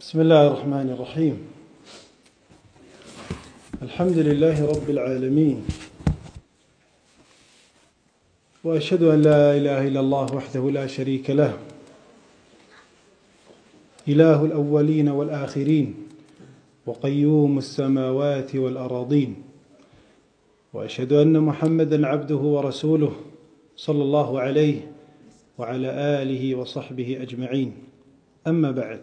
بسم الله الرحمن الرحيم. الحمد لله رب العالمين. وأشهد أن لا إله إلا الله وحده لا شريك له. إله الأولين والآخرين وقيوم السماوات والأراضين. وأشهد أن محمدا عبده ورسوله صلى الله عليه وعلى اله وصحبه اجمعين اما بعد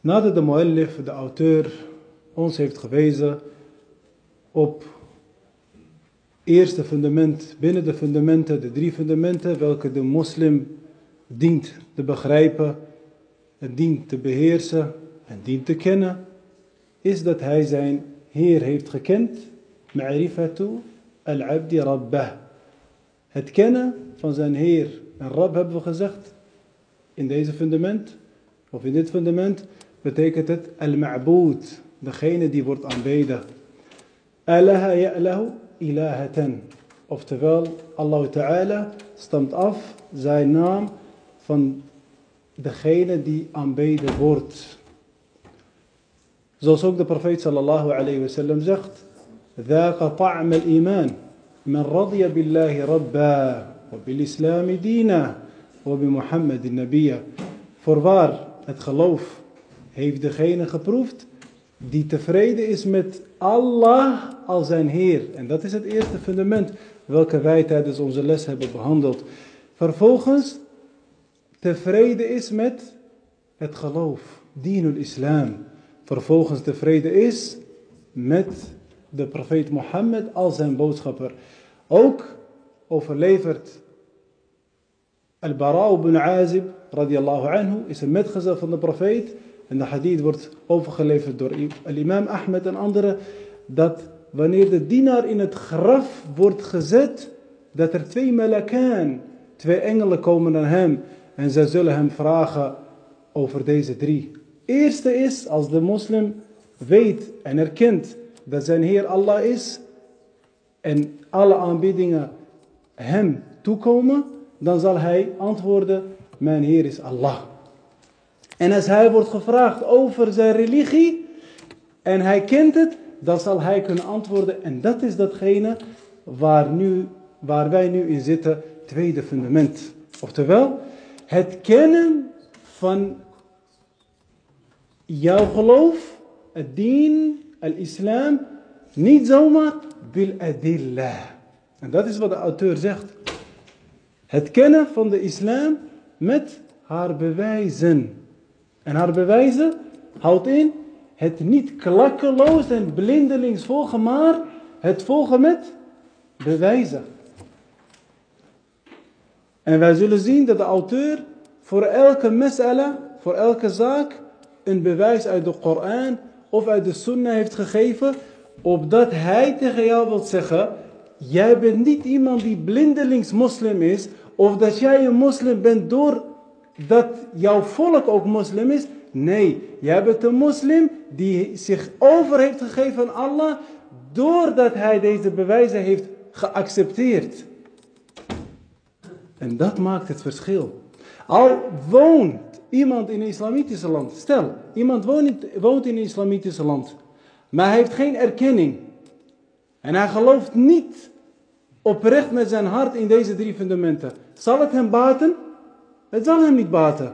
Nadat de muallif, de auteur, ons heeft gewezen op eerste fundament binnen de fundamenten, de drie fundamenten, welke de moslim dient te begrijpen, en dient te beheersen en dient te kennen, is dat hij zijn Heer heeft gekend, ma'rifatu al-abdi rabbah. Het kennen van zijn Heer en Rab hebben we gezegd in deze fundament, of in dit fundament, betekent het al-ma'bood, degene die wordt aanbeden. Alaha ya'lahu ilahatan. Oftewel, Allah Ta'ala stamt af zijn naam van degene die aanbeden wordt. Zoals ook de profeet sallallahu alayhi wa sallam zegt, ذاق طعم الإيمان من رضي بالله ربا وبالإسلام دينا وبمحمد النبي. Voorwaar, het geloof heeft degene geproefd die tevreden is met Allah als zijn Heer. En dat is het eerste fundament welke wij tijdens onze les hebben behandeld. Vervolgens tevreden is met het geloof, dinul islam. Vervolgens tevreden is met de profeet Mohammed als zijn boodschapper. Ook overlevert Al-Bara ibn Azib radiyallahu anhu is een metgezel van de profeet en de hadith wordt overgeleverd door imam Ahmed en anderen, dat wanneer de dienaar in het graf wordt gezet, dat er twee malakaan, twee engelen komen naar hem en zij zullen hem vragen over deze drie. Eerste is, als de moslim weet en erkent dat zijn Heer Allah is en alle aanbiedingen hem toekomen, dan zal hij antwoorden, mijn Heer is Allah. En als hij wordt gevraagd over zijn religie en hij kent het, dan zal hij kunnen antwoorden. En dat is datgene waar, nu, waar wij nu in zitten, tweede fundament. Oftewel, het kennen van jouw geloof, het dien, al-islam, niet zomaar bil adillah. En dat is wat de auteur zegt. Het kennen van de islam met haar bewijzen. En haar bewijzen houdt in het niet klakkeloos en blindelings volgen, maar het volgen met bewijzen. En wij zullen zien dat de auteur voor elke mes'ala, voor elke zaak, een bewijs uit de Koran of uit de Sunnah heeft gegeven, opdat hij tegen jou wilt zeggen, jij bent niet iemand die blindelings moslim is, of dat jij een moslim bent door dat jouw volk ook moslim is. Nee, jij bent een moslim die zich over heeft gegeven aan Allah doordat hij deze bewijzen heeft geaccepteerd. En dat maakt het verschil. Al woont iemand in een islamitische land, stel, iemand woont, woont in een islamitische land, maar hij heeft geen erkenning. En hij gelooft niet oprecht met zijn hart in deze drie fundamenten. Zal het hem baten? Het zal hem niet baten.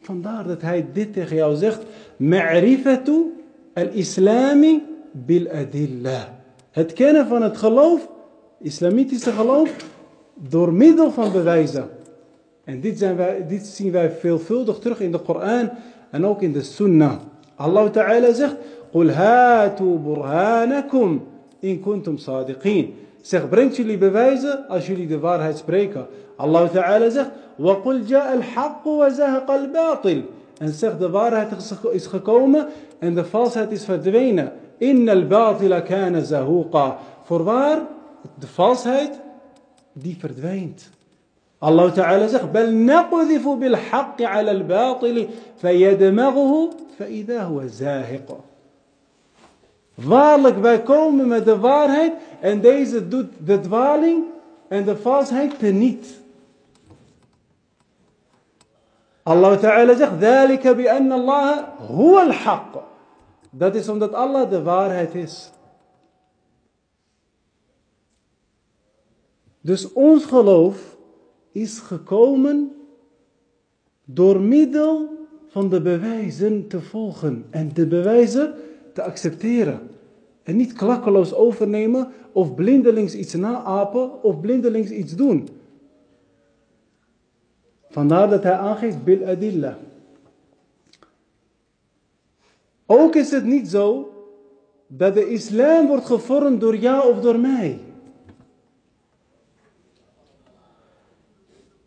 Vandaar dat hij dit tegen jou zegt. Ma'rifatu al-islami bil adillah. Het kennen van het geloof, islamitische geloof, door middel van bewijzen. En dit, zijn wij, dit zien wij veelvuldig terug in de Koran en ook in de Sunnah. Allah Ta'ala zegt, قل هاتوا برهانكم إن كنتم صادقين. سيخ برنتش اللي بفايزة أشي اللي دفار هاتبريكا الله تعالى زخ وقل جاء الحق وزهق الباطل. أن سيخ دفار هاتسخ كومة أن دفالس هاتس فدوينة إن الباطل كان زهوقا. فربار دفالس هات دي فردوينت الله تعالى زخ بل نقذف بالحق على الباطل فيدمغه فإذا هو زاهق. Waarlijk, wij komen met de waarheid en deze doet de dwaling en de valsheid teniet. Allah Ta'ala zegt, ذَلِكَ بِأَنَّ اللَّهَ هُوَ الْحَقِّ Dat is omdat Allah de waarheid is. Dus ons geloof is gekomen door middel van de bewijzen te volgen en de bewijzen te accepteren. En niet klakkeloos overnemen of blindelings iets naapen of blindelings iets doen. Vandaar dat hij aangeeft bil adilla. Ook is het niet zo dat de islam wordt gevormd door jou of door mij.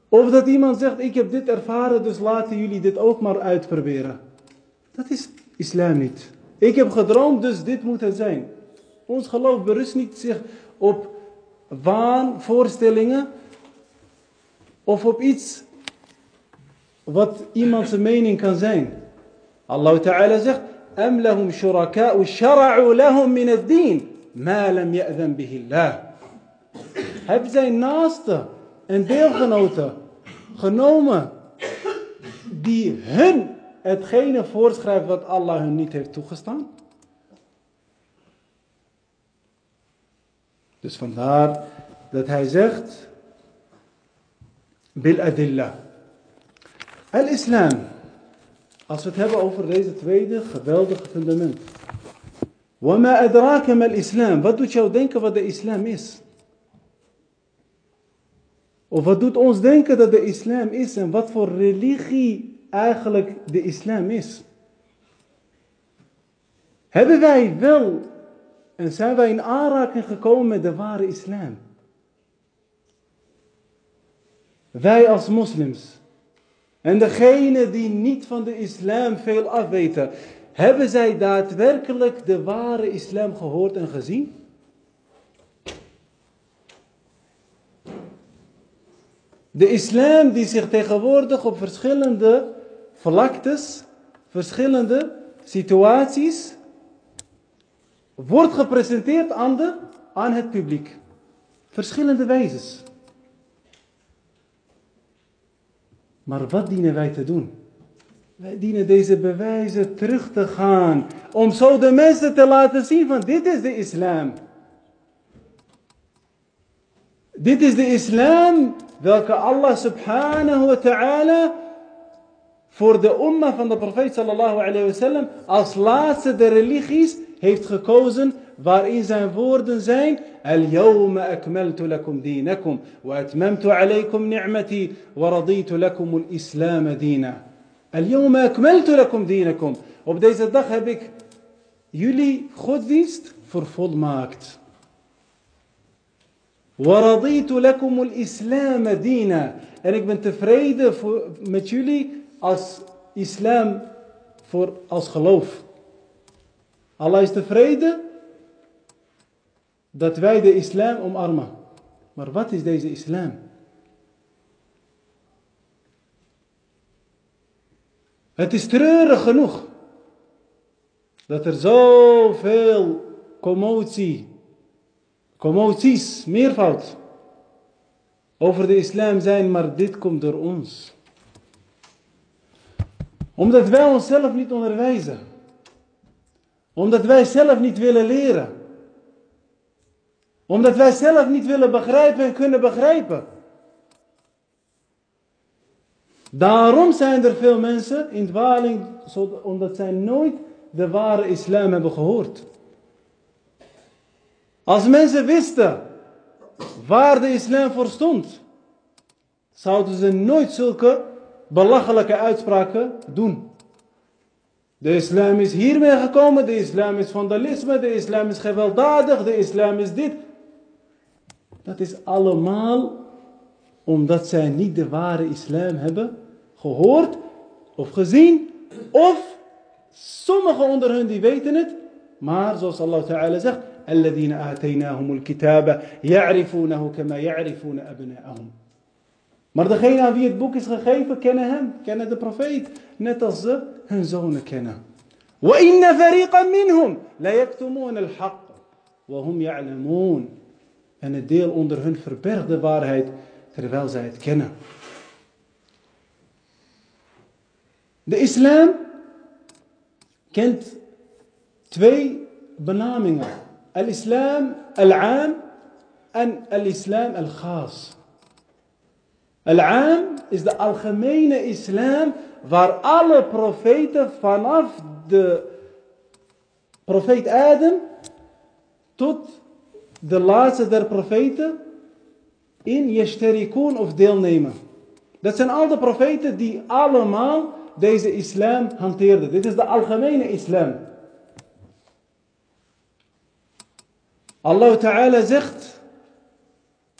Of dat iemand zegt, ik heb dit ervaren, dus laten jullie dit ook maar uitproberen. Dat is islam niet. Ik heb gedroomd, dus dit moet het zijn. Ons geloof berust niet zich op waanvoorstellingen of op iets wat iemand zijn mening kan zijn. Allah Ta'ala zegt, أم لهم شركاء شرعوا لهم من الدين ما لم يأذن به الله. Hebben zijn naasten en deelgenoten genomen die hun hetgene voorschrijft wat Allah hun niet heeft toegestaan? Dus vandaar dat hij zegt, bil adilla. Al-islam. Als we het hebben over deze tweede geweldige fundament. Wama adraka mal islam. Wat doet jou denken wat de islam is? Of wat doet ons denken dat de islam is en wat voor religie eigenlijk de islam is? Hebben wij wel en zijn wij in aanraking gekomen met de ware islam? Wij als moslims. En degenen die niet van de islam veel afweten, hebben zij daadwerkelijk de ware islam gehoord en gezien? De islam die zich tegenwoordig op verschillende vlaktes, verschillende situaties, wordt gepresenteerd aan, de, aan het publiek. Verschillende wijzes. Maar wat dienen wij te doen? Wij dienen deze bewijzen terug te gaan. Om zo de mensen te laten zien van dit is de islam. Dit is de islam welke Allah subhanahu wa ta'ala voor de umma van de profeet sallallahu alayhi wa sallam als laatste de religies heeft gekozen waarin zijn woorden zijn Al-yawma akmaltu lakum dinakum wa atmamtu alaykum ni'mati wa raditu lakum al-islam dina. Al-yawma akmaltu lakum dinakum. Op deze dag heb ik jullie godsdienst vervolmaakt. وَرَضِيتُ لَكُمُ الْإِسْلَامَ دِينًا En ik ben tevreden voor, met jullie als islam voor, als geloof. Allah is tevreden dat wij de islam omarmen. Maar wat is deze islam? Het is treurig genoeg dat er zoveel commotie commoties, meervoud, over de islam zijn, maar dit komt door ons. Omdat wij onszelf niet onderwijzen. Omdat wij zelf niet willen leren. Omdat wij zelf niet willen begrijpen en kunnen begrijpen. Daarom zijn er veel mensen in dwaling, omdat zij nooit de ware islam hebben gehoord. Als mensen wisten waar de islam voor stond, zouden ze nooit zulke belachelijke uitspraken doen. De islam is hiermee gekomen, de islam is vandalisme, de islam is gewelddadig, de islam is dit. Dat is allemaal omdat zij niet de ware islam hebben gehoord of gezien. Of sommigen onder hen die weten het, maar zoals Allah Ta'ala zegt, الذين آتيناهم الكتاب يعرفونه كما يعرفون أبناءهم Maar degene aan wie het boek is gegeven, kennen hem, kennen de profeet, net als ze hun zonen kennen. وَإِنَّ فَرِيقًا مِّنْهُمْ لَا يَكْتُمُونَ الْحَقِّ وَهُمْ يَعْلَمُونَ En het deel onder hun verbergt de waarheid, terwijl zij het kennen. De islam kent twee benamingen. Al-islam al-aam en al-islam al-khas. Al-aam is de algemene islam waar alle profeten vanaf de profeet Adam tot de laatste der profeten in yashtarikun of deelnemen. Dat zijn al de profeten die allemaal deze islam hanteerden. Dit is de algemene islam. Allah Ta'ala zegt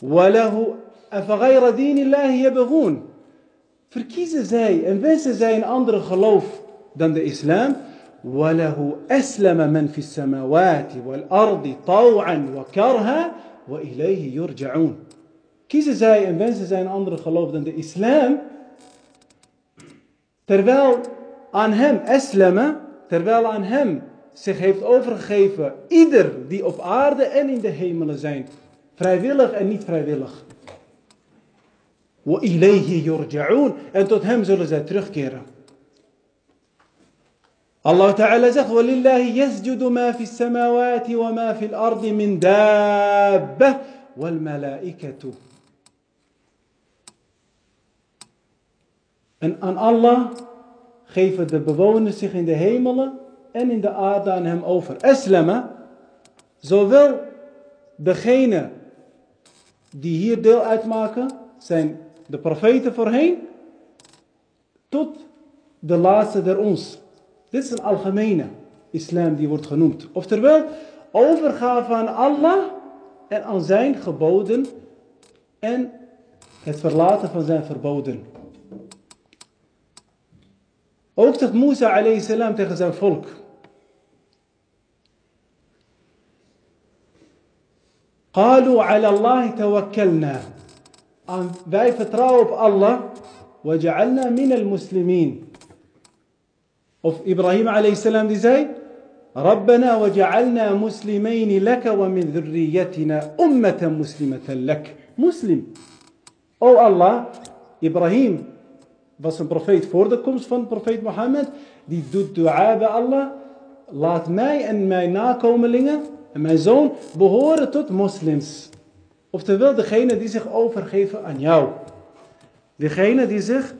وَلَهُ أَفَغَيْرَ دِينِ اللَّهِ يَبْغُونَ Verkiezen zij en wensen zij een andere geloof dan de islam. وَلَهُ أَسْلَمَ مَنْ فِي السَّمَاوَاتِ وَالْأَرْضِ طَوْعًا وَكَرْهًا وَإِلَيْهِ يُرْجَعُونَ Kiezen zij en wensen zij een andere geloof dan de islam. Terwijl aan hem, eslama, terwijl aan hem zich heeft overgegeven ieder die op aarde en in de hemelen zijn. Vrijwillig en niet vrijwillig. وإليه يرجعون. أن تهم زلزات رخكيرا الله تعالى زخ ولله يسجد ما في السماوات وما في الأرض من دابة والملائكة. أن أن الله خيف الدبابون سيخ in the hemel and in the earth on him over أسلم zowel degene die hier deel uitmaken zijn de profeten voorheen, tot de laatste der ons. Dit is een algemene islam die wordt genoemd. Oftewel, overgave aan Allah en aan zijn geboden en het verlaten van zijn verboden. Ook zegt Musa alayhi salam tegen zijn volk. قالوا على الله توكلنا wij vertrouwen op Allah وجعلنا من المسلمين of Ibrahim alayhi salam die zei ربنا وجعلنا مسلمين لك ومن ذريتنا أمة مسلمة لك مسلم O Allah Ibrahim was een profeet voor de komst van profeet Mohammed. Die doet dua bij Allah. Laat mij en mijn nakomelingen en mijn zoon behoren tot moslims. Oftewel degene die zich overgeven aan jou. Degene die zich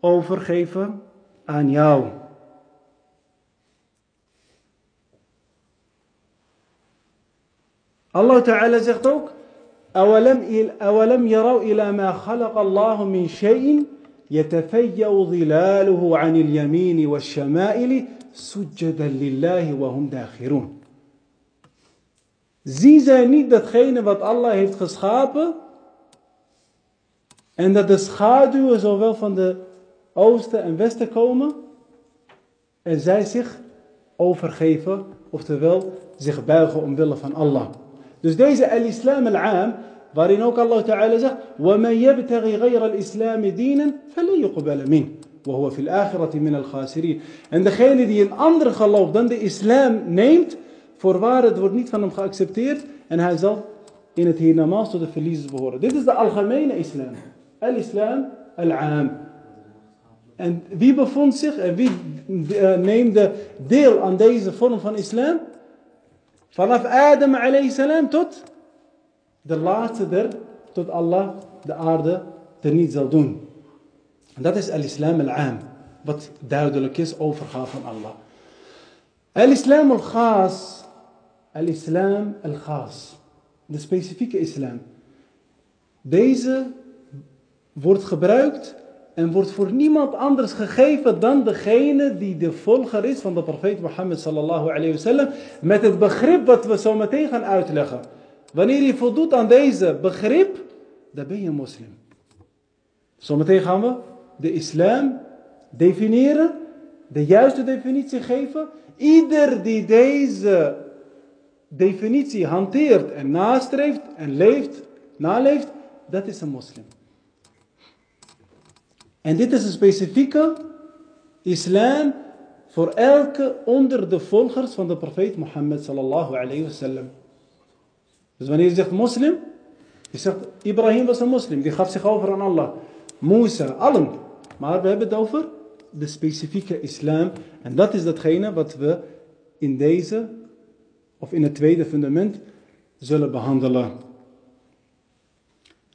overgeven aan jou. Allah Ta'ala zegt ook. أولم يروا إلى ما خلق الله من شيء يتفيأ ظلاله عن اليمين والشمائل سجدا لله وهم داخرون Zien zij niet datgene wat Allah heeft geschapen? En dat de schaduwen zowel van de oosten en westen komen? En zij zich overgeven, oftewel zich buigen omwille van Allah. Dus deze al-Islam al-Aam, waarin ook Allah Ta'ala zegt: وَمَنْ يَبْتَغِي غَيْرَ الْإِسْلَامِ دِينًا فَلَنْ يُقْبَلَ مِنْهُ وَهُوَ فِي الْآخِرَةِ مِنَ الْخَاسِرِينَ En degene die een andere geloof dan de islam neemt, voorwaar het wordt niet van hem geaccepteerd en hij zal in het hiernamaals tot de verliezers behoren. Dit is de algemene islam. Al-Islam al-Aam. En wie bevond zich en wie neemde deel aan deze vorm van islam? Vanaf Adam alayhi salam tot de laatste der, tot Allah de aarde niet zal doen. En dat is al-Islam al-Aam. Wat duidelijk is, overgave van Allah. Al-Islam al-Khas. Al-Islam al-Khas. De specifieke islam. Deze wordt gebruikt en wordt voor niemand anders gegeven dan degene die de volger is van de profeet Mohammed sallallahu alayhi wasallam. Met het begrip wat we zo meteen gaan uitleggen. Wanneer je voldoet aan deze begrip, dan ben je moslim. Zometeen gaan we de islam definiëren, de juiste definitie geven. Ieder die deze definitie hanteert en nastreeft en leeft, naleeft, dat is een moslim. En dit is een specifieke islam voor elke onder de volgers van de profeet Mohammed sallallahu alayhi wasallam. Dus wanneer je zegt moslim, je zegt Ibrahim was een moslim, die gaf zich over aan Allah. Musa, allen. Maar we hebben het over de specifieke islam. En dat is datgene wat we in deze, of in het tweede fundament, zullen behandelen.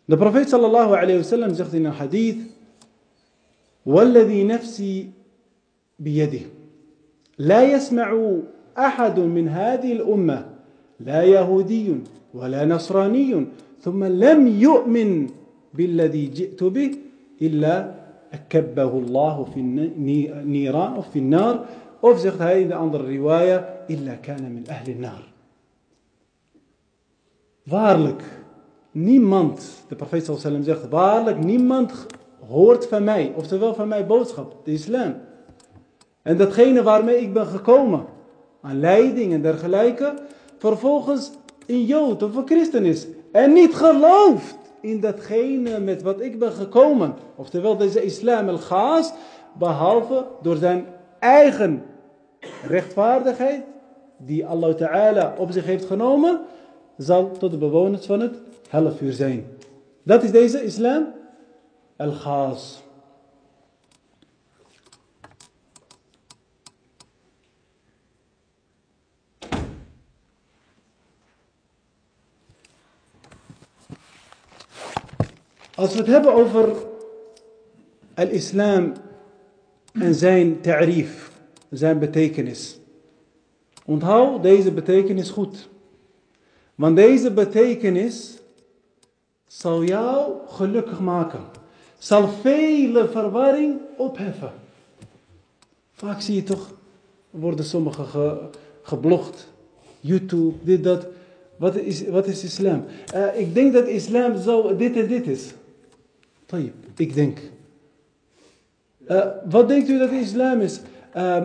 De profeet sallallahu alayhi wa sallam zegt in een hadith, والذي نفسي بيده لا يسمع أحد من هذه الأمة لا يهودي ولا نصراني ثم لم يؤمن بالذي جئت به إلا أكبه الله في النيران في النار Of zegt hij in de andere riwaya, illa kana min ahli nar. Waarlijk, niemand, de profeet sallam zegt, waarlijk niemand hoort van mij, oftewel van mijn boodschap, de islam. En datgene waarmee ik ben gekomen, aan leiding en dergelijke, vervolgens een jood of een christen is. En niet gelooft in datgene met wat ik ben gekomen. Oftewel deze islam al-gaas, behalve door zijn eigen rechtvaardigheid, die Allah Ta'ala op zich heeft genomen, zal tot de bewoners van het helfuur zijn. Dat is deze islam al-Ghaas. Als we het hebben over al-islam en zijn ta'rif, zijn betekenis. Onthoud deze betekenis goed. Want deze betekenis zal jou gelukkig maken. Zal vele verwarring opheffen. Vaak zie je toch, worden sommigen ge, geblogd. YouTube, dit, dat. Wat is, wat is islam? Uh, ik denk dat islam zo dit en dit is. Tayyip, ik denk. Uh, wat denkt u dat islam is? Uh,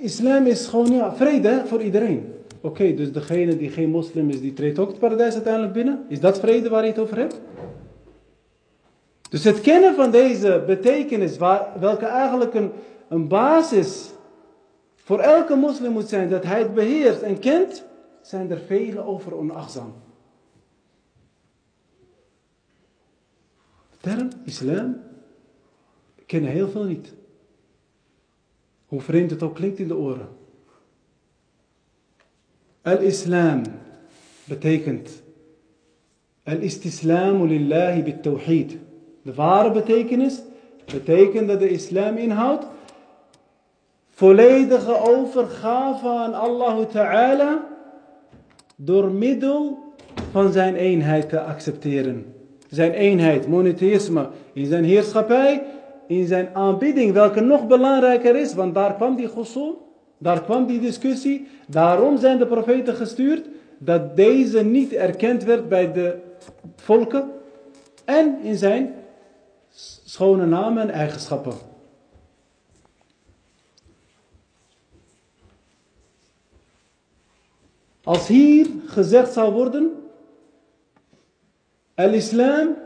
islam is gewoon ja, vrede voor iedereen. Oké, dus degene die geen moslim is, die treedt ook het paradijs uiteindelijk binnen? Is dat vrede waar je het over hebt? Dus het kennen van deze betekenis, welke eigenlijk een, een basis voor elke moslim moet zijn, dat hij het beheerst en kent, zijn er vele over onachtzaam. De term islam kennen heel veel niet. Hoe vreemd het ook klinkt in de oren. Al-Islam betekent Al-Istislamu lillahi bit tawhid. De ware betekenis betekent dat de islam inhoudt volledige overgave aan Allah Ta'ala door middel van zijn eenheid te accepteren. Zijn eenheid, monotheïsme in zijn heerschappij, in zijn aanbidding, welke nog belangrijker is, want daar kwam die gosul, daar kwam die discussie. Daarom zijn de profeten gestuurd, dat deze niet erkend werd bij de volken en in zijn schone namen en eigenschappen. Als hier gezegd zou worden, al-islam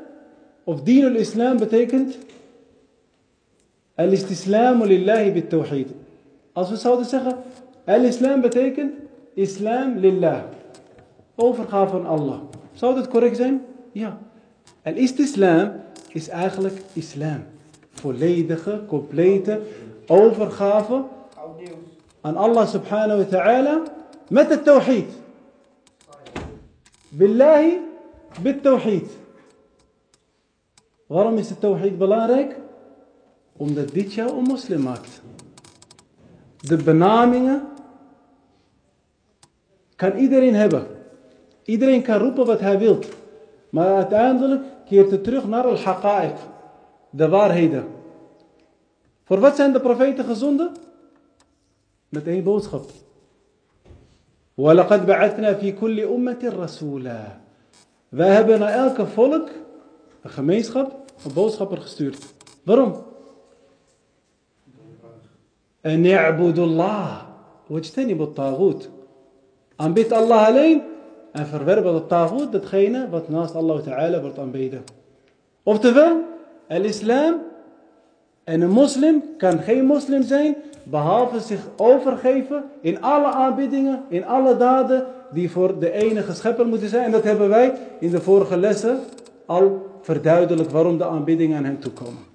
of dien al-islam betekent al-istislamu lillahi bit tawhid. Als we zouden zeggen, al-islam betekent islam lillah. Overgave aan Allah. Zou dat correct zijn? Ja. Al-istislam is eigenlijk islam. Volledige, complete overgave aan Allah subhanahu wa ta'ala met het tawhid. Billahi bit tawhid. Waarom is het tawhid belangrijk? Omdat dit jou een moslim maakt. De benamingen kan iedereen hebben. Iedereen kan roepen wat hij wil. Maar uiteindelijk keert het terug naar al-haqa'iq. De waarheden. Voor wat zijn de profeten gezonden? Met één boodschap. وَلَقَدْ بَعَثْنَا فِي كُلِّ أُمَّةٍ رَسُولًا Wij hebben naar elke volk, een gemeenschap, een boodschapper gestuurd. Waarom? En ya'budullah. Wajtanibu taghut. Aanbid Allah alleen en verwerpen de taghut, datgene wat naast Allah Ta'ala wordt aanbeden. Oftewel, al-islam en een moslim kan geen moslim zijn behalve zich overgeven in alle aanbiddingen, in alle daden die voor de enige schepper moeten zijn. En dat hebben wij in de vorige lessen al verduidelijkt waarom de aanbiddingen aan hem toekomen.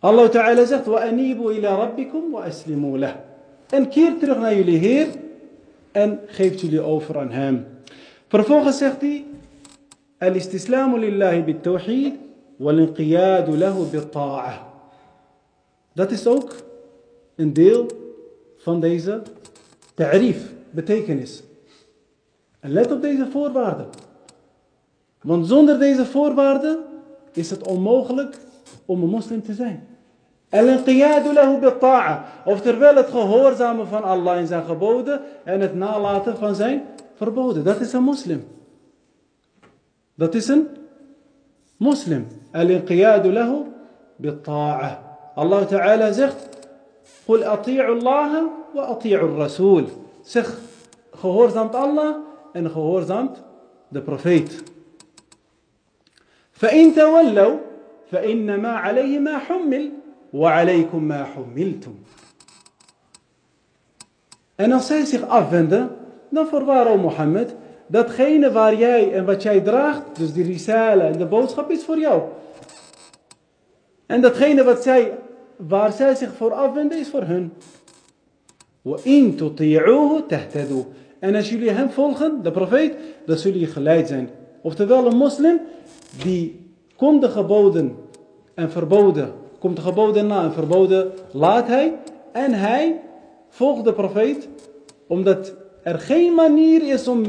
Allah Ta'ala zegt: Wa anibu ila rabbikum wa. En keer terug naar jullie Heer en geef jullie over aan Hem. Vervolgens zegt hij: Al-istislamu lillahi bit لَهُ wal-inqiyadu. Dat is ook een deel van deze ta'rif, betekenis. En let op deze voorwaarden. Want zonder deze voorwaarden is het onmogelijk om een moslim te zijn. Al-inqiyadu lahu bi-ta'a. Oftewel het gehoorzamen van Allah in zijn geboden en het nalaten van zijn verboden. Dat is een moslim. Dat is een moslim. Al-inqiyadu lahu bi-ta'a. Allah Ta'ala zegt: "Qul ati'u Allah wa ati'u rasul Zeg gehoorzaamt Allah en gehoorzaamt de profeet. فإن تولوا فإنما عليه ما حمل وعليكم ما حملتم. En als zij zich afwenden, dan voorwaar, o Mohammed, datgene waar jij en wat jij draagt, dus die risale en de boodschap is voor jou. En datgene wat zij, waar zij zich voor afwenden, is voor hun. وَإِن تُطِيعُوهُ تَهْتَدُوا En als jullie hem volgen, de profeet, dan zullen jullie geleid zijn. Oftewel een moslim die komt de geboden en verboden, komt de geboden na en verboden laat hij. En hij volgt de profeet, omdat er geen manier is om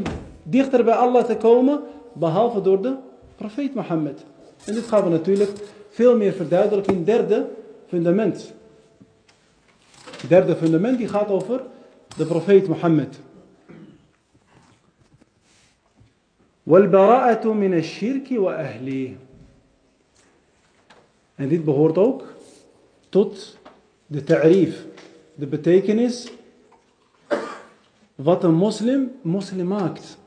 dichter bij Allah te komen, behalve door de profeet Mohammed. En dit gaan we natuurlijk veel meer verduidelijken in het derde fundament. Het derde fundament die gaat over de profeet Mohammed. وَالْبَرَاءَةُ مِنَ الشِّرْكِ وَأَهْلِهِ en dit behoort ook tot de ta'rif, de betekenis wat een moslim moslim maakt.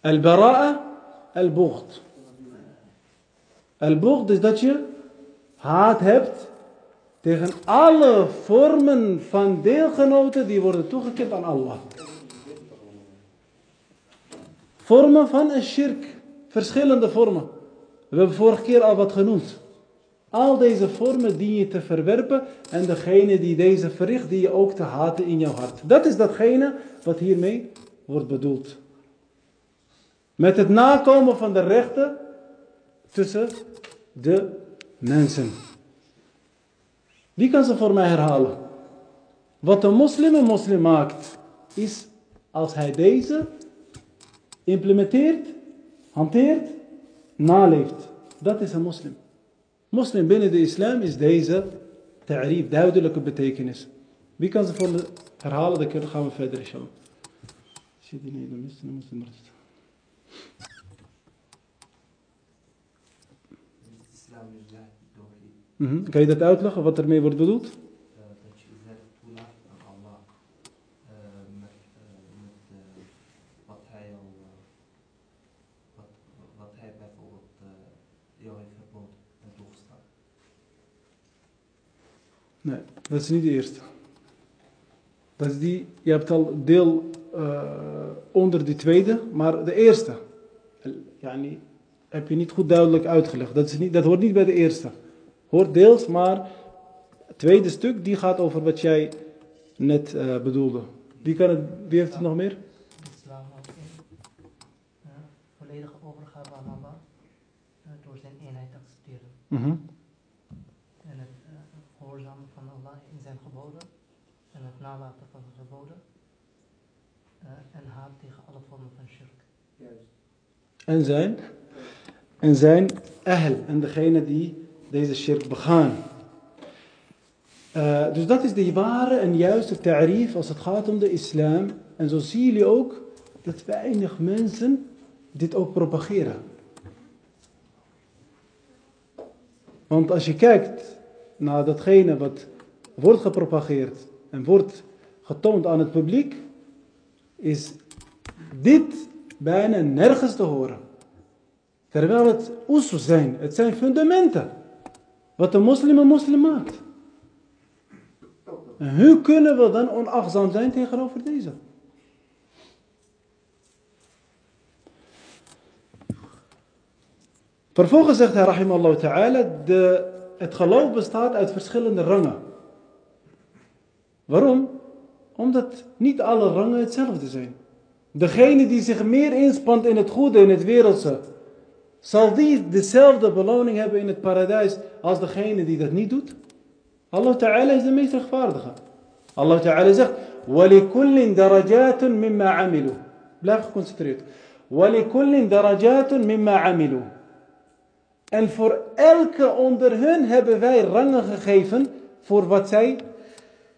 Al-bara'a, al-bughd. Al-bughd is dat je haat hebt tegen alle vormen van deelgenoten die worden toegekend aan Allah. Vormen van een shirk. Verschillende vormen. We hebben vorige keer al wat genoemd. Al deze vormen die je te verwerpen en degene die deze verricht, die je ook te haten in jouw hart. Dat is datgene wat hiermee wordt bedoeld. Met het nakomen van de rechten tussen de mensen. Wie kan ze voor mij herhalen? Wat een moslim een moslim maakt, is als hij deze implementeert, hanteert, naleeft. Dat is een moslim. Moslim binnen de islam is deze ta'rif, duidelijke betekenis. Wie kan ze voor me herhalen? Dan gaan we verder, inshallah. De Kan je dat uitleggen, wat ermee wordt bedoeld? dat je zelf toelaat aan Allah uh, met, uh, met uh, wat hij al, wat, wat hij bijvoorbeeld jou heeft verboden en toegestaan. Nee, dat is niet de eerste. Dat is die, je hebt al deel onder die tweede, maar de eerste. Yani, heb je niet goed duidelijk uitgelegd. Dat, is niet, dat hoort niet bij de eerste. Hoort deels, maar het tweede stuk die gaat over wat jij net uh, bedoelde. Wie, kan het, wie heeft het nog meer? Uh, volledige overgave aan Allah door zijn eenheid te accepteren. Mm -hmm. En het uh, gehoorzamen van Allah in zijn geboden en het nalaten van zijn geboden en haat tegen alle vormen van shirk. Juist. En zijn, en zijn ahl en degene die deze shirk begaan. Uh, dus dat is de ware en juiste ta'rif als het gaat om de islam. En zo zien jullie ook dat weinig mensen dit ook propageren. Want als je kijkt naar datgene wat wordt gepropageerd en wordt getoond aan het publiek, is dit bijna nergens te horen. Terwijl het oesus zijn, het zijn fundamenten. Wat een moslim een moslim maakt. En hoe kunnen we dan onachtzaam zijn tegenover deze? Vervolgens zegt hij, rahimallahu ta'ala, de, het geloof bestaat uit verschillende rangen. Waarom? Omdat niet alle rangen hetzelfde zijn. Degene die zich meer inspant in het goede, in het wereldse, zal die dezelfde beloning hebben in het paradijs als degene die dat niet doet? Allah Ta'ala is de meest rechtvaardige. Allah Ta'ala zegt, وَلِكُلٍّ دَرَجَاتٌ مِمَّا عَمِلُوا Blijf geconcentreerd. وَلِكُلٍّ دَرَجَاتٌ مِمَّا عَمِلُوا En voor elke onder hun hebben wij rangen gegeven voor wat zij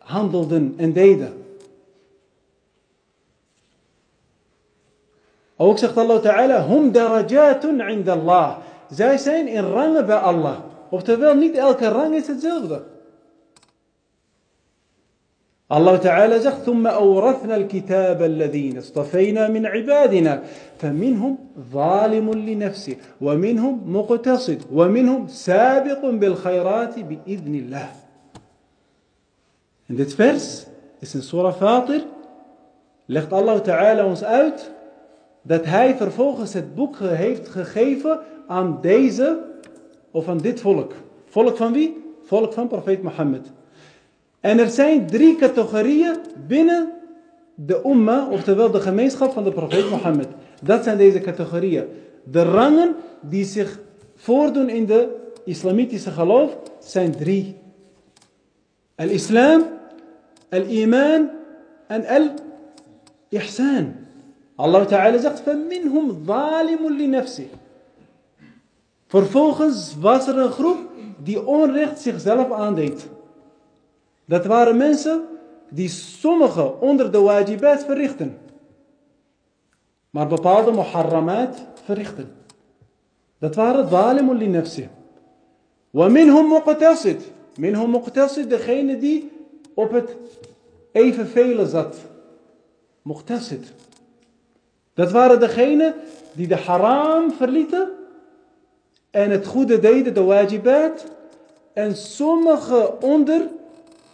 handelden en deden. Ook zegt Allah Ta'ala, hum darajatun inda Allah. Zij zijn in rangen bij Allah. Oftewel, niet elke rang is hetzelfde. الله تعالى زخ ثم أورثنا الكتاب الذين اصطفينا من عبادنا فمنهم ظالم لنفسه ومنهم مقتصد ومنهم سابق بالخيرات بإذن الله In dit vers is in Surah Fatir legt Allah Ta'ala ons uit dat hij vervolgens het boek heeft gegeven aan deze of aan dit volk. Volk van wie? Volk van profeet Mohammed. En er zijn drie categorieën binnen de umma, oftewel de gemeenschap van de profeet Mohammed. Dat zijn deze categorieën. De rangen die zich voordoen in de islamitische geloof zijn drie. Al-Islam, Al-Iman en Al-Ihsan. Allah Ta'ala zegt, فَمِنْهُمْ ظَالِمٌ لِنَفْسِهِ Vervolgens was er een groep die onrecht zichzelf aandeed. Dat waren mensen die sommige onder de wajibat verrichten. Maar bepaalde muharramat verrichten. Dat waren dhalimun li nafsi. Wa minhum muqtasid. Minhum muqtasid, degene die op het evenvele zat. Muqtasid. Dat waren degenen die de haram verlieten en het goede deden, de wajibat. En sommige onder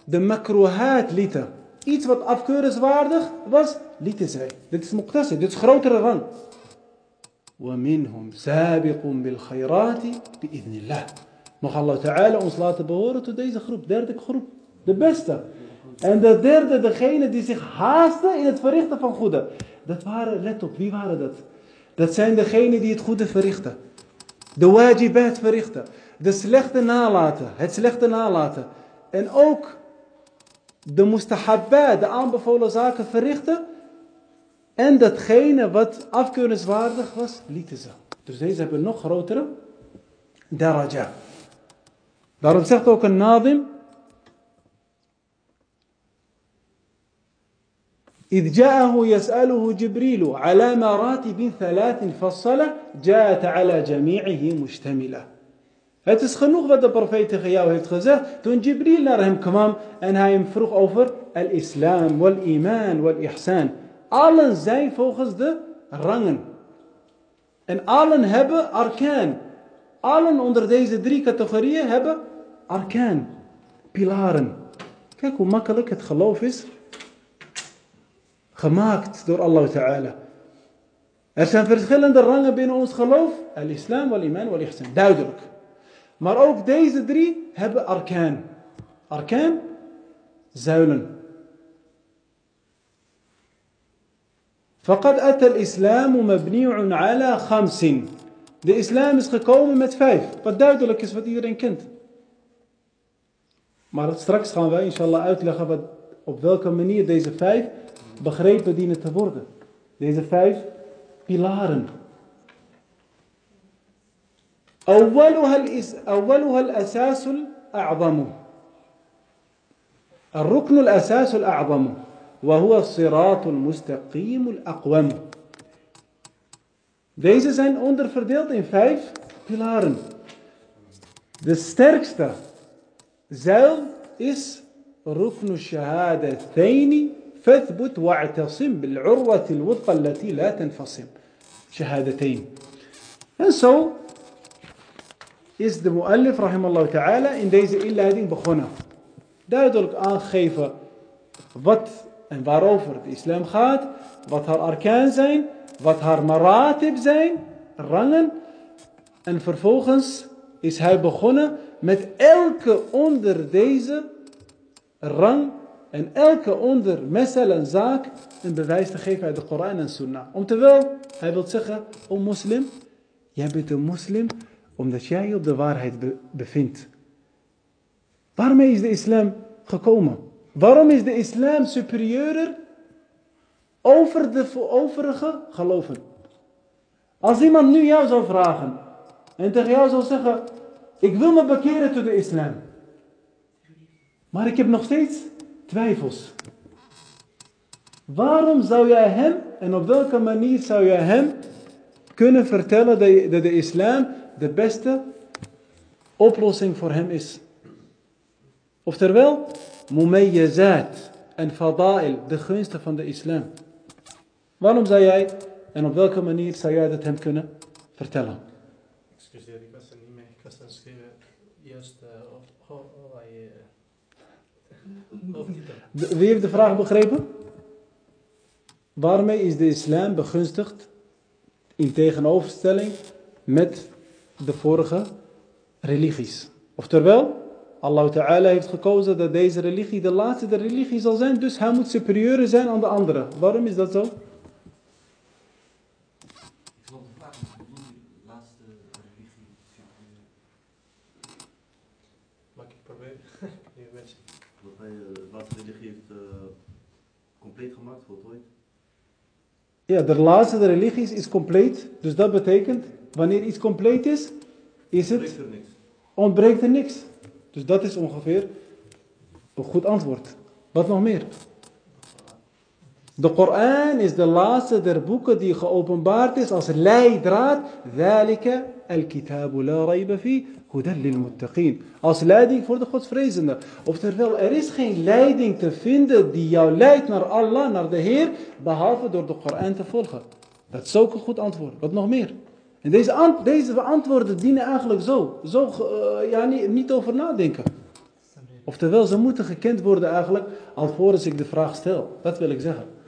de makruhaat lieten. Iets wat afkeurenswaardig was, lieten zij. Dit is muqtasid, dit is grotere rang. وَمِنْهُمْ سَابِقٌ بِالْخَيْرَاتِ بِإِذْنِ اللَّهِ Mag Allah Ta'ala ons laten behoren tot deze groep, derde groep. De beste. En de derde, degene die zich haasten in het verrichten van goede. Dat waren, let op, wie waren dat? Dat zijn degenen die het goede verrichten. De wajibat verrichten. De slechte nalaten. Het slechte nalaten. En ook de mustahabba, de aanbevolen zaken verrichten. En datgene wat afkeurenswaardig was, lieten ze. Dus deze hebben nog grotere daraja. Daarom zegt ook een nadim. إذ جاءه يسأله جبريل على مراتب ثلاث فصلة جاءت على جميعه مجتملة هتس خنوخ فدا برفيت خيا وهتخزة تون جبريل نارهم كمام أن هاي مفروغ أوفر الإسلام والإيمان والإحسان. آلن زاي فوخز ده رنن أن آلن هب أركان. آلن أندر ديزة دري كتخرية هب أركان. بلارن. بيلارن كاكو مكالك تخلوفيس Gemaakt door Allah Ta'ala. Er zijn verschillende rangen binnen ons geloof. Al-islam, wal-iman, wal-ihsan. Duidelijk. Maar ook deze drie hebben arkaan. Arkaan, zuilen. فقد أتى الإسلام مبني على خمس. De islam is gekomen met vijf. Wat duidelijk is wat iedereen kent. Maar straks gaan wij inshallah uitleggen wat, op welke manier deze vijf begrepen dienen te worden. Deze vijf pilaren. أولها الإس... أولها الأساس الأعظم الركن الأساس الأعظم وهو الصراط المستقيم الأقوم Deze zijn onderverdeeld in vijf pilaren. De sterkste zuil is ركن الشهادتين فاثبت واعتصم بالعروة الوثقى التي لا تنفصم شهادتين En zo is de muallif rahimallahu ta'ala in deze inleiding begonnen. Duidelijk aangegeven wat en waarover de islam gaat, wat haar arkaan zijn, wat haar maratib zijn, rangen. En vervolgens is hij begonnen met elke onder deze rang en elke onder mesel en zaak een bewijs te geven uit de Koran en Sunnah. Oftewel, hij wil zeggen, o moslim, jij bent een moslim omdat jij je op de waarheid be- bevindt. Waarmee is de islam gekomen? Waarom is de islam superieurer over de overige geloven? Als iemand nu jou zou vragen en tegen jou zou zeggen, ik wil me bekeren tot de islam. Maar ik heb nog steeds twijfels. Waarom zou jij hem en op welke manier zou jij hem kunnen vertellen dat de islam de beste oplossing voor hem is? Oftewel, mumayyazat en fada'il, de gunsten van de islam. Waarom zou jij en op welke manier zou jij dat hem kunnen vertellen? Excuseer, ik was er niet mee. Ik was aan het schrijven. Juist uh, op oh, oh, hij, Wie heeft de vraag begrepen? Waarmee is de islam begunstigd in tegenoverstelling met de vorige religies? Oftewel, Allah Ta'ala heeft gekozen dat deze religie de laatste religie zal zijn, dus hij moet superieur zijn aan de andere. Waarom is dat zo? Ik snap de vraag, maar ik bedoel die laatste religie. superieur. Mag ik proberen? Nu mensen. Dat hij eh, de laatste religie heeft eh, compleet gemaakt, voltooid. Ja, de laatste de religies is compleet, dus dat betekent, wanneer iets compleet is, is het er niks. ontbreekt er niks. Dus dat is ongeveer een goed antwoord. Wat nog meer? De Koran is de laatste der boeken die geopenbaard is als leidraad. Dhalika al-kitabu la rayba fi hudan lil muttaqin. Als leiding voor de godsvrezenden. Oftewel, er is geen leiding te vinden die jou leidt naar Allah, naar de Heer, behalve door de Koran te volgen. Dat is zulke goed antwoord. Wat nog meer? En deze, deze antwoorden dienen eigenlijk zo. Zo eh, ja, niet, niet over nadenken. Oftewel, ze moeten gekend worden eigenlijk alvorens ik de vraag stel. Dat wil ik zeggen.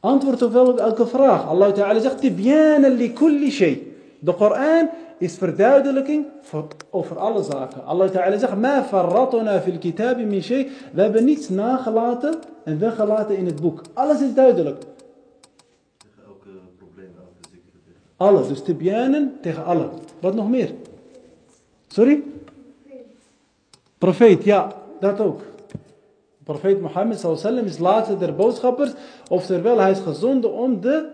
Antwoord op elke vraag. Allah Ta'ala zegt, "Tibyanan li kulli shay." De Koran is verduidelijking voor, over alle zaken. Allah Ta'ala zegt, "Ma farratna fil kitabi min shay." We hebben niets nagelaten en weggelaten in het boek. Alles is duidelijk. Tegen elke probleem, elke ziekte. Tegen. Alles. Dus tibyanan tegen alle. Wat nog meer? Sorry? Profeet, ja, dat ook. Profeet Mohammed wasallam is laatste der boodschappers, oftewel hij is gezonden om de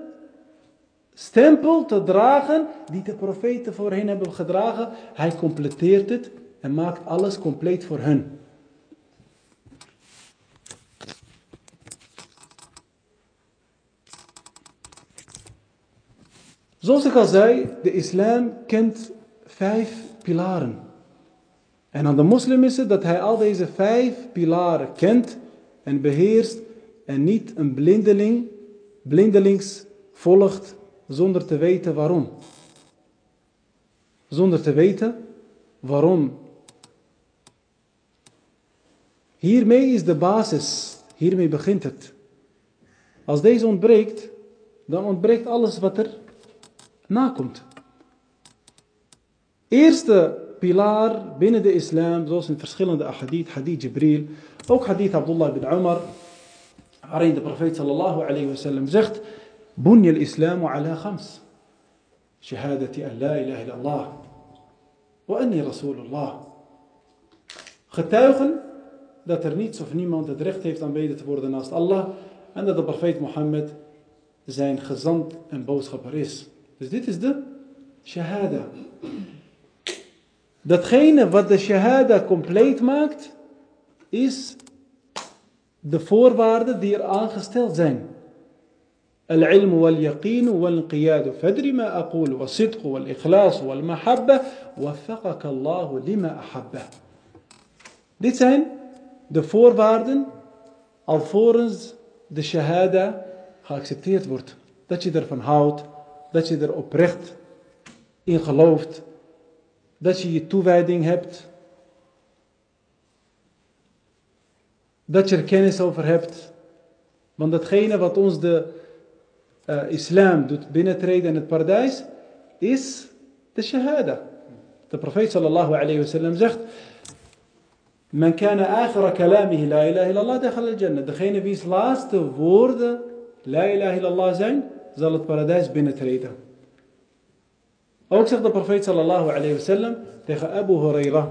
stempel te dragen die de profeten voorheen hebben gedragen. Hij completeert het en maakt alles compleet voor hun. Zoals ik al zei, de islam kent vijf pilaren. En aan de moslim is het dat hij al deze vijf pilaren kent en beheerst en niet een blindeling, blindelings volgt zonder te weten waarom. Zonder te weten waarom. Hiermee is de basis, hiermee begint het. Als deze ontbreekt, dan ontbreekt alles wat er nakomt. Eerste pilaar binnen de islam, zoals in verschillende ahadith, hadith Jibril, ook hadith Abdullah bin Umar, waarin de profeet sallallahu alayhi wa sallam zegt, Bunja al-islamu ala khams. Shahadati an la ilaha illallah. Wa anni rasulullah. Getuigen dat er niets of niemand het recht heeft aanbeden te worden naast Allah en dat de profeet Mohammed zijn gezant en boodschapper is. Dus dit is de shahada. Datgene wat de shahada compleet maakt, is de voorwaarden die er aangesteld zijn. العلم واليقين والانقياد فادري ما أقول والصدق والإخلاص والمحبة وفقك الله لما أحبه Dit zijn de voorwaarden alvorens de shahada geaccepteerd wordt. Dat je ervan houdt, dat je er oprecht in gelooft, dat je je toewijding hebt, dat je er kennis over hebt. Want datgene wat ons de eh, islam doet binnentreden in het paradijs, is De shahada. De profeet sallallahu alayhi wa sallam zegt... Men kana akhira kalamihi la ilaha illallah al-jannah. Degene wie's laatste woorden la ilaha illallah zijn, zal het paradijs binnentreden. Ook zegt de profeet sallallahu alayhi wa sallam tegen Abu Huraira.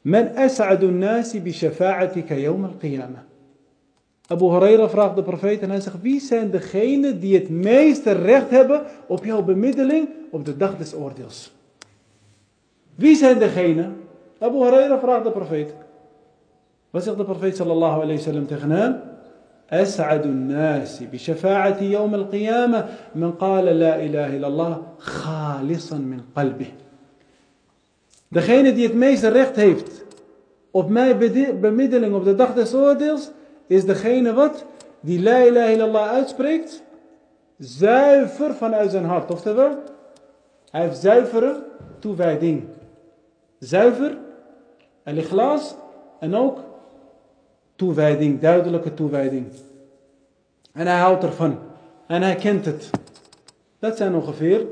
Men as'adu nasi bi shafa'atika yawm al-qiyamah. Abu Huraira vraagt de profeet en hij zegt, wie zijn degenen die het meeste recht hebben op jouw bemiddeling op de dag des oordeels? Wie zijn degenen? Abu Huraira vraagt de profeet. Wat zegt de profeet sallallahu alayhi wa sallam tegen hem? أسعد الناس بشفاعة يوم القيامة من قال لا إله إلا الله خالصا من قلبه Degene die het meeste recht heeft op mijn bemiddeling op de dag des oordeels, is degene wat? Die la ilaha illallah uitspreekt, zuiver vanuit zijn hart. Oftewel, hij heeft zuivere toewijding. Zuiver, al-ikhlas en ook toewijding, duidelijke toewijding. En hij houdt ervan. En hij kent het. Dat zijn ongeveer,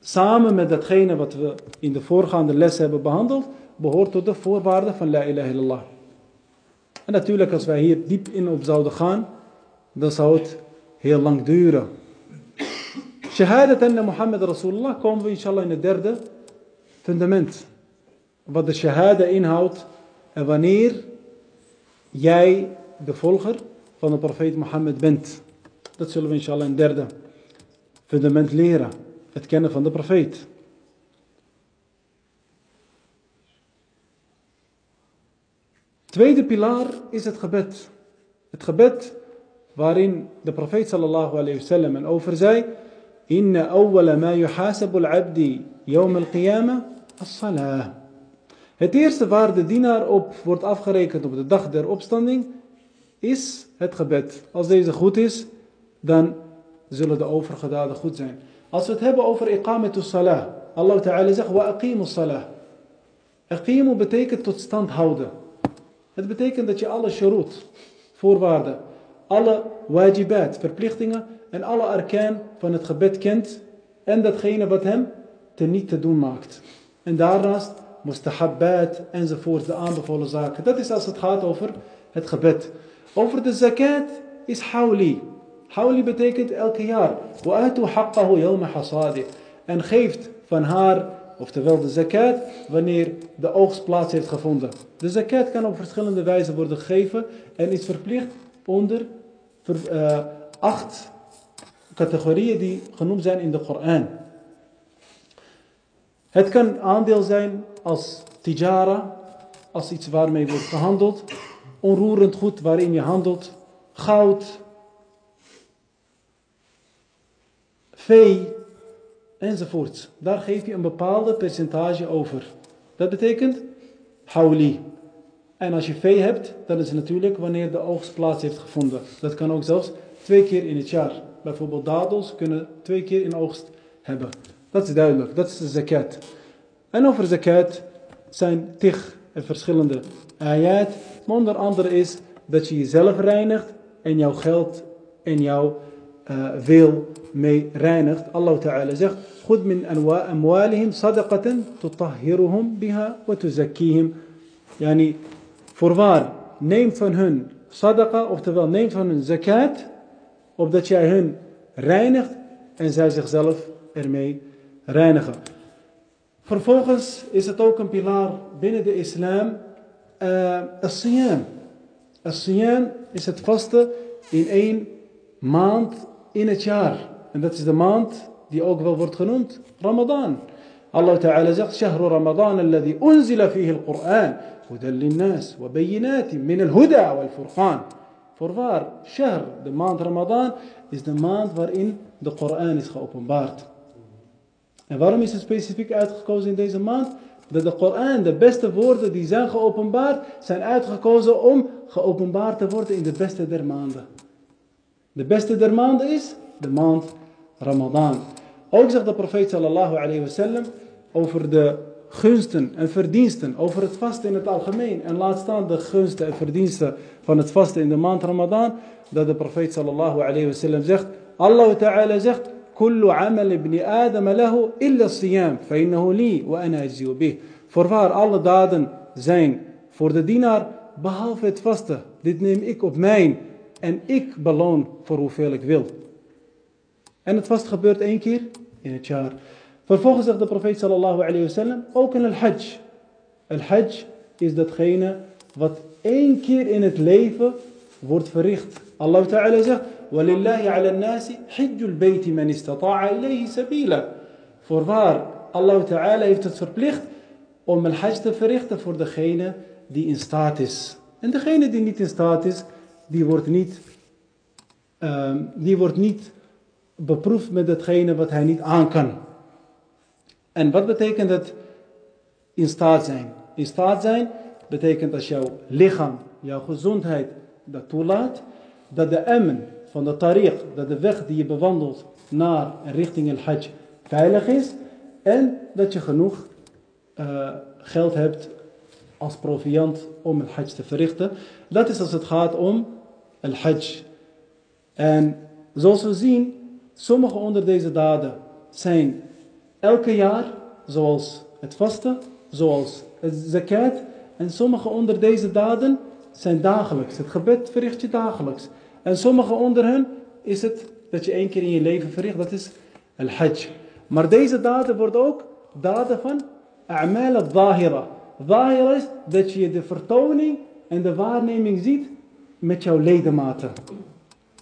samen met datgene wat we in de voorgaande les hebben behandeld, behoort tot de voorwaarden van la ilaha illallah. En natuurlijk als wij hier diep in op zouden gaan, dan zou het heel lang duren. Shahadat anna Muhammad Rasulullah komen we inshallah in het derde fundament. Wat de shahada inhoudt en wanneer jij de volger van de profeet Mohammed bent. Dat zullen we inshallah een derde fundament leren. Het kennen van de profeet. Tweede pilaar is het gebed. Het gebed waarin de profeet sallallahu alayhi wasallam en over zei: Inna awwala ma yuhasabu al-abdi yawm al-qiyamah as-salah. Het eerste waar de dienaar op wordt afgerekend op de dag der opstanding is het gebed. Als deze goed is, dan zullen de overige daden goed zijn. Als we het hebben over iqamatu salah. Allah Ta'ala zegt, wa aqimu salah. Aqimu betekent tot stand houden. Het betekent dat je alle shurut, voorwaarden, alle wajibat, verplichtingen en alle arkaan van het gebed kent. En datgene wat hem teniet te doen maakt. En daarnaast mustahabbat enzovoort, de aanbevolen zaken. Dat is als het gaat over het gebed. Over de zakat is hawli. Hawli betekent elke jaar. En geeft van haar, oftewel de zakat, wanneer de oogst plaats heeft gevonden. De zakat kan op verschillende wijzen worden gegeven en is verplicht onder eh, acht categorieën die genoemd zijn in de Koran. Het kan aandeel zijn als tijara, als iets waarmee wordt gehandeld. Onroerend goed waarin je handelt. Goud. Vee. Enzovoort. Daar geef je een bepaalde percentage over. Dat betekent hauli. En als je vee hebt, dan is het natuurlijk wanneer de oogst plaats heeft gevonden. Dat kan ook zelfs twee keer in het jaar. Bijvoorbeeld dadels kunnen twee keer in oogst hebben. Dat is duidelijk, dat is de zakat. En over zakat zijn tig verschillende ayat. Maar onder andere is dat je jezelf reinigt en jouw geld en jouw uh, veel mee reinigt. Allah Ta'ala zegt, Goed min amwalihim sadaqatan tutahhiruhum biha wa. Yani, voorwaar, neem van hun sadaqa, oftewel neem van hun zakat, opdat jij hun reinigt en zij zichzelf ermee reinigen. Vervolgens is het ook een pilaar binnen de islam, uh, as-siyam. As-siyam is het vasten in één maand in het jaar. En dat is de maand die ook wel wordt genoemd Ramadan. Allah Ta'ala zegt, شهر رمضان الذي أنزل فيه القرآن هدى للناس وبينات من الهدى والفرقان. Voorwaar, shahr, de maand Ramadan, is de maand waarin de Koran is geopenbaard. En waarom is het specifiek uitgekozen in deze maand? Dat de Koran, de beste woorden die zijn geopenbaard, zijn uitgekozen om geopenbaard te worden in de beste der maanden. De beste der maanden is de maand Ramadan. Ook zegt de profeet sallallahu alayhi wasallam over de gunsten en verdiensten, over het vasten in het algemeen. En laat staan de gunsten en verdiensten van het vasten in de maand Ramadan. Dat de profeet sallallahu alayhi wasallam zegt, Allah ta'ala zegt, كل عمل ابن آدم له إلا الصيام فإنه لي وأنا أجزي به Voorwaar, alle daden zijn voor de dienaar, behalve het vaste. Dit neem ik op mij en ik beloon voor hoeveel ik wil. En het vast gebeurt één keer in het jaar. Vervolgens zegt de profeet sallallahu alayhi wasallam, ook in al-hajj. Al-hajj is datgene wat één keer in het leven wordt verricht. Allah Ta'ala zegt, وَلِلَّهِ عَلَى النَّاسِ حِجُّ الْبَيْتِ مَنِ اسْتَطَاعَ إِلَيْهِ سَبِيلًا Voorwaar, Allah Ta'ala heeft het verplicht om een hajj te verrichten voor degene die in staat is. En degene die niet in staat is, die wordt niet, ehm, die wordt niet beproefd met datgene wat hij niet aan kan. En wat betekent het in staat zijn? In staat zijn betekent als jouw lichaam, jouw gezondheid dat toelaat, dat de emmen van de tariq, dat de weg die je bewandelt naar en richting el hajj veilig is en dat je genoeg uh, geld hebt als proviant om el hajj te verrichten. Dat is als het gaat om el hajj. En zoals we zien, sommige onder deze daden zijn elke jaar, zoals het vasten, zoals het zakat. En sommige onder deze daden zijn dagelijks. Het gebed verricht je dagelijks. En sommige onder hen is het dat je één keer in je leven verricht. Dat is al-hajj. Maar deze daden worden ook daden van a'mal al-zahira. Zahira is dat je de vertoning en de waarneming ziet met jouw ledematen.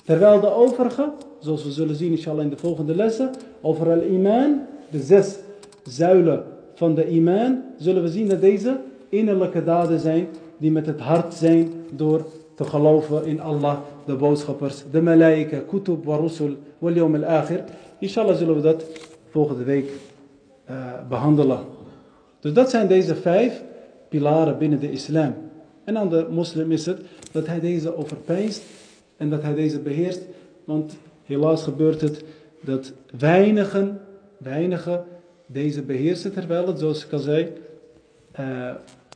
Terwijl de overige, zoals we zullen zien inshallah in de volgende lessen, over al-iman, de zes zuilen van de iman, zullen we zien dat deze innerlijke daden zijn die met het hart zijn door te geloven in Allah, de boodschappers, de malaika, kutub wa rusul, wal yawm al-akhir. Inshallah zullen we dat volgende week uh, behandelen. Dus dat zijn deze vijf pilaren binnen de islam. En aan de moslim is het dat hij deze overpijst en dat hij deze beheerst. Want helaas gebeurt het dat weinigen, weinigen deze beheersen. Terwijl het, zoals ik al zei, uh,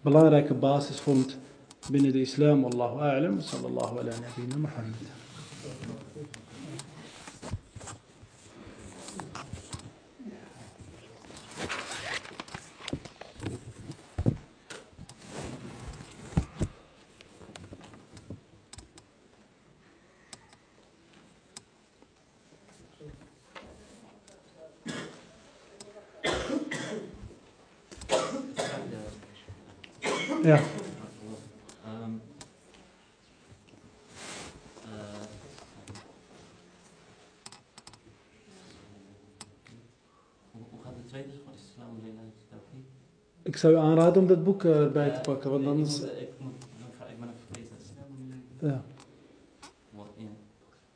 belangrijke basis vormt binnen de islam. Wallahu a'lam. Sallallahu ala nabiyina Muhammad. Ja. Um, uh, hoe, hoe gaat de tweede van islam alleen uit tawhid? Ik zou je aanraden om dat boek erbij te Ja, pakken, want ik anders... moet- Ik, moet, ik ben even vergeten. Ja. Wat in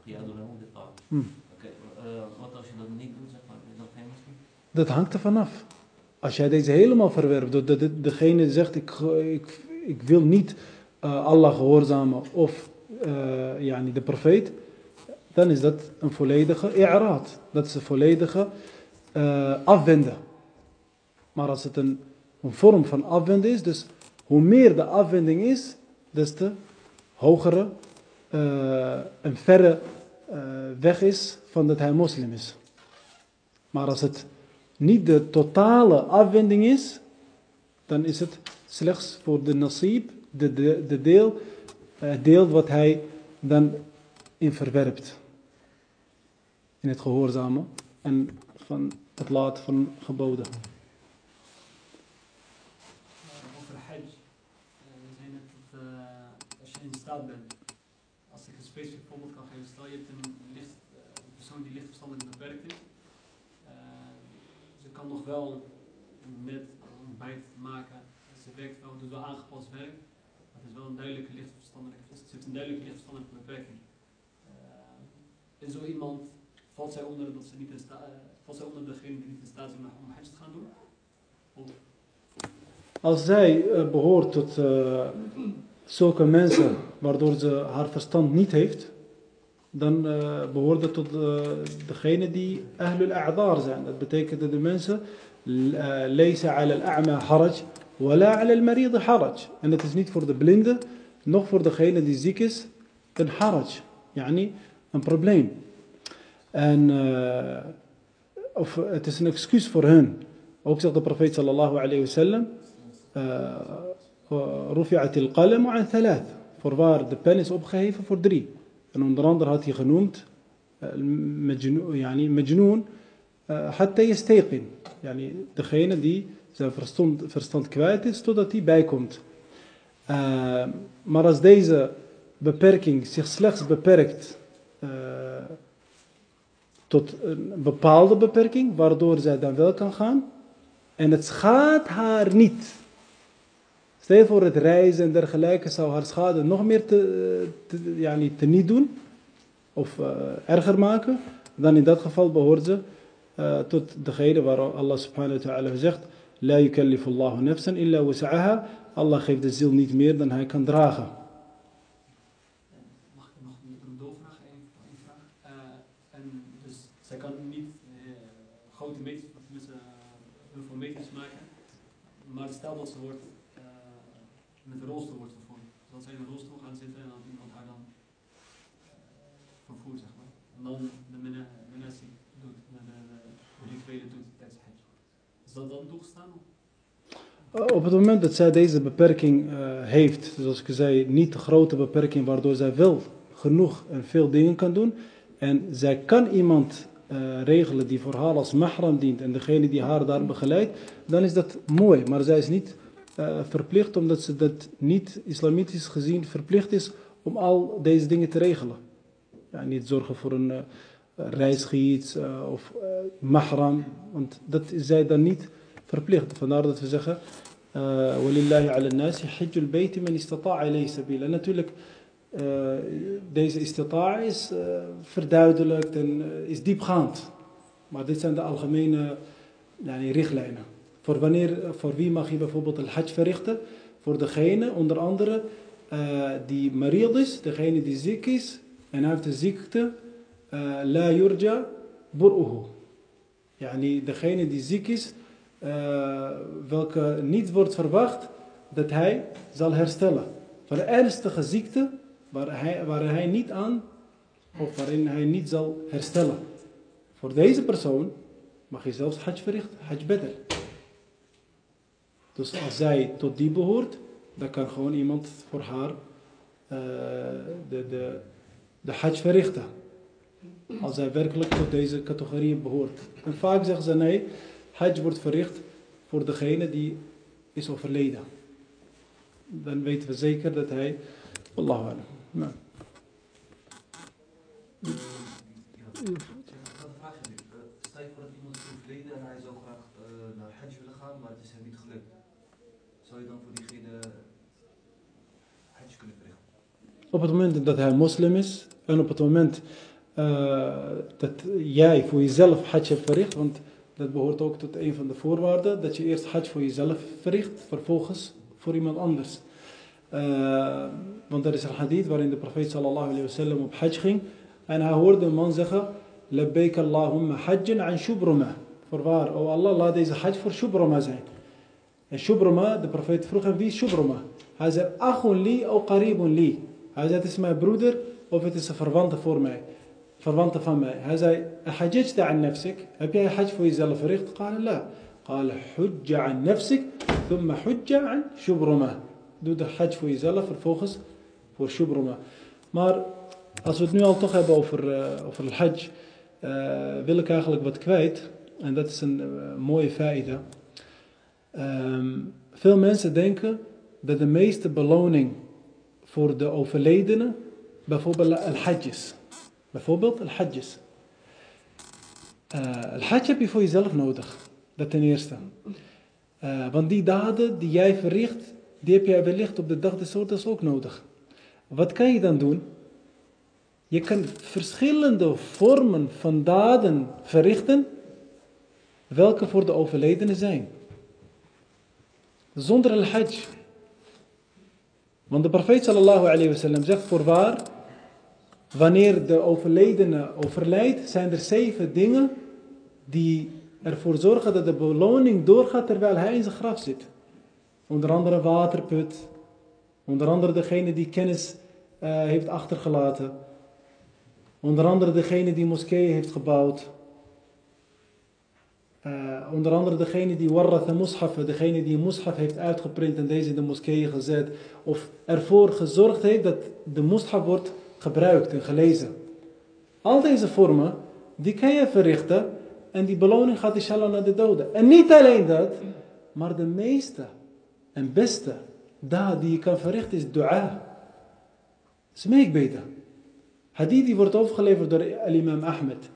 Riyadul dit al. Hm. Oké, eh, wat als je dat niet doet, zeg maar, je dan geen moslim? Dat hangt er vanaf. Als jij deze helemaal verwerpt, door de, de, degene die zegt ik, ik, ik wil niet uh, Allah gehoorzamen of uh, yani de profeet, dan is dat een volledige i'raad. Dat is een volledige uh, afwenden. Maar als het een, een vorm van afwenden is, dus hoe meer de afwending is, des te hogere en verre weg is van dat hij moslim is. Maar als het niet de totale afwending is, dan is het slechts voor de nasib, de, de, de deel, het deel wat hij dan in verwerpt. In het gehoorzamen en van het laten van geboden. over de hajj. Uh, we zijn net dat uh, als je in als ik een specifiek voorbeeld kan geven, stel je hebt een, licht, een persoon die lichtverstandelijk beperkt is. ze kan nog wel met ontbijt maken. Ze werkt wel, doet wel aangepast werk. Maar het is wel een duidelijke lichtverstandelijke, ze heeft een duidelijke lichtverstandelijke beperking. en zo iemand valt zij onder dat ze niet in valt zij onder degene die niet in staat zijn om hajj te gaan doen? Of, Als zij behoort tot zulke mensen waardoor ze haar verstand niet heeft, dan uh, behoort tot degene die ahlul a'dar zijn. Dat betekent dat de mensen lezen ala al-a'ma haraj, wala ala al-marid haraj. En dat is niet voor de blinde, nog voor degene die ziek is, een haraj. Yani een probleem. En of eh, het is een excuus voor hun. Ook zegt de profeet sallallahu alayhi wasallam, eh, rufi'at al-qalam an thalath. Voorwaar, de pen is opgeheven voor drie. En onder andere had hij genoemd, eh, majnoon, eh, hatta yastayqin. Yani degene die zijn verstand, verstand kwijt is, totdat hij bijkomt. Eh, maar als deze beperking zich slechts beperkt tot een bepaalde beperking, waardoor zij dan wel kan gaan, en het schaadt haar niet. Stel voor het reizen en dergelijke zou haar schade nog meer te, niet, te niet doen, of eh, erger maken, dan in dat geval behoort ze eh, tot degene waar Allah subhanahu wa ta'ala zegt, La yukallifullahu nafsan illa wasa'aha. Allah geeft de ziel niet meer dan hij kan dragen. Mag ik nog een, een doorvraag? Één één vraag. Eh, en dus zij kan niet grote meters, maken. Maar stel dat ze wordt, met een rolstoel wordt vervoerd. Dus dat zij in een rolstoel gaan zitten en dat iemand haar dan eh, vervoert, zeg maar. En dan de mena- menassie doet, de, de, de rituelen doet tijdens het. Is dat dan toegestaan? Eh, Op het moment dat zij deze beperking eh, heeft, zoals ik zei, niet de grote beperking waardoor zij wel genoeg en veel dingen kan doen. En zij kan iemand eh, regelen die voor haar als mahram dient en degene die haar daar begeleidt, dan is dat mooi. Maar zij is niet eh, verplicht omdat ze dat niet islamitisch gezien verplicht is om al deze dingen te regelen. Ja, niet zorgen voor een eh, reisgids eh, of mahram, want dat is zij dan niet verplicht. Vandaar dat we zeggen, walillahi ala nasi hajjul bayti man istata'a natuurlijk, deze istita'a is verduidelijkt en is diepgaand. Maar dit zijn de algemene richtlijnen. Voor, wanneer, voor wie mag je bijvoorbeeld een hajj verrichten? Voor degene, onder andere, eh, die maried is, degene die ziek is en heeft de ziekte, eh, la yurja bur'uhu. Degene die ziek is, eh, welke niet wordt verwacht dat hij zal herstellen. De ernstige ziekte waar hij, waar hij niet aan, of waarin hij niet zal herstellen. Voor deze persoon mag je zelfs hajj verrichten, hajj bedr. Dus als zij tot die behoort, dan kan gewoon iemand voor haar eh, de, de, de hajj verrichten. Als zij werkelijk tot deze categorieën behoort. En vaak zeggen ze nee, hajj wordt verricht voor degene die is overleden. Dan weten we zeker dat hij, Allahu alam. Nou. Ik had een vraagje nu. Eh, Stel je voor dat iemand is overleden en hij zou graag eh, naar Hajj willen gaan, maar het is hem niet gelukt. Zou je dan voor diegene Hajj kunnen verrichten? Op het moment dat hij moslim is en op het moment eh, dat jij voor jezelf hajj hebt verricht, want dat behoort ook tot een van de voorwaarden, dat je eerst hajj voor jezelf verricht, vervolgens voor iemand anders. Eh, want er is een hadith waarin de profeet sallallahu alayhi wasallam op hajj ging en hij hoorde een man zeggen, labbaik Allahumma hajjan an shubruma. Voorwaar, o Allah, laat deze hajj voor shubruma zijn. En de profeet vroeg hem, wie is Hij zei, Achun li o qaribun li. Hij zei, het is mijn broeder of het is een verwante voor mij. Verwante van mij. Hij zei, Hajjajta aan nefsik. Heb jij hajj voor jezelf verricht? Qala la. Qala hujja aan nafsik. Thumma hujja aan Shubruma. Doe de hajj voor jezelf, vervolgens voor Shubruma. Maar als we het nu al toch hebben over, eh, uh, het hajj, eh, wil ik eigenlijk wat kwijt. En dat is een eh, mooie feite. Ehm, veel mensen denken dat de meeste beloning voor de overledene bijvoorbeeld al-hajj is. Bijvoorbeeld al-hajj is. Eh, al-hajj heb je voor jezelf nodig. Dat ten eerste. Eh, want die daden die jij verricht, die heb jij wellicht op de dag des oordeels ook nodig. Wat kan je dan doen? Je kan verschillende vormen van daden verrichten, welke voor de overledene zijn. Zonder al-hajj. Want de profeet sallallahu alayhi wasallam zegt voorwaar, wanneer de overledene overlijdt, zijn er zeven dingen die ervoor zorgen dat de beloning doorgaat terwijl hij in zijn graf zit. Onder andere waterput, onder andere degene die kennis eh, heeft achtergelaten, onder andere degene die moskeeën heeft gebouwd. Eh, onder andere degene die warratha mushaf, degene die mushaf heeft uitgeprint en deze in de moskeeën gezet. Of ervoor gezorgd heeft dat de mushaf wordt gebruikt en gelezen. Al deze vormen, die kan je verrichten en die beloning gaat inshallah naar de doden. En niet alleen dat, maar de meeste en beste daad die je kan verrichten is dua. Smeekbeden. Hadith die wordt overgeleverd door al-imam Ahmed.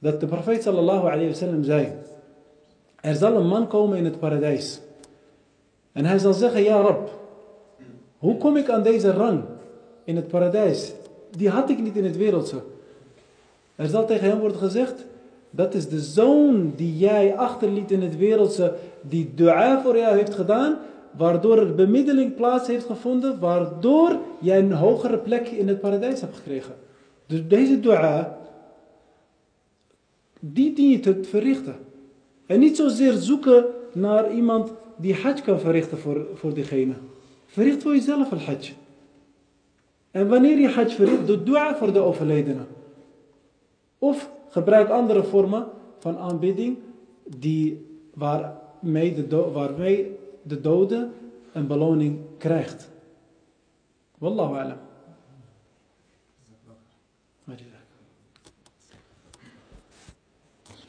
Dat de profeet sallallahu zei. Er zal een man komen in het paradijs. En hij zal zeggen, ja Rab. Hoe kom ik aan deze rang in het paradijs? Die had ik niet in het wereldse. Er zal tegen hem worden gezegd. Dat is de zoon die jij achterliet in het wereldse. Die dua voor jou heeft gedaan. Waardoor er bemiddeling plaats heeft gevonden. Waardoor jij een hogere plekje in het paradijs hebt gekregen. Dus deze dua. Die dien je te verrichten. En niet zozeer zoeken naar iemand die hajj kan verrichten voor, voor diegene. Verricht voor jezelf een hajj. En wanneer je hajj verricht, doe dua voor de overledene. Of gebruik andere vormen van aanbidding die, waarmee, de waarmee de dode een beloning krijgt. Wallahu alam.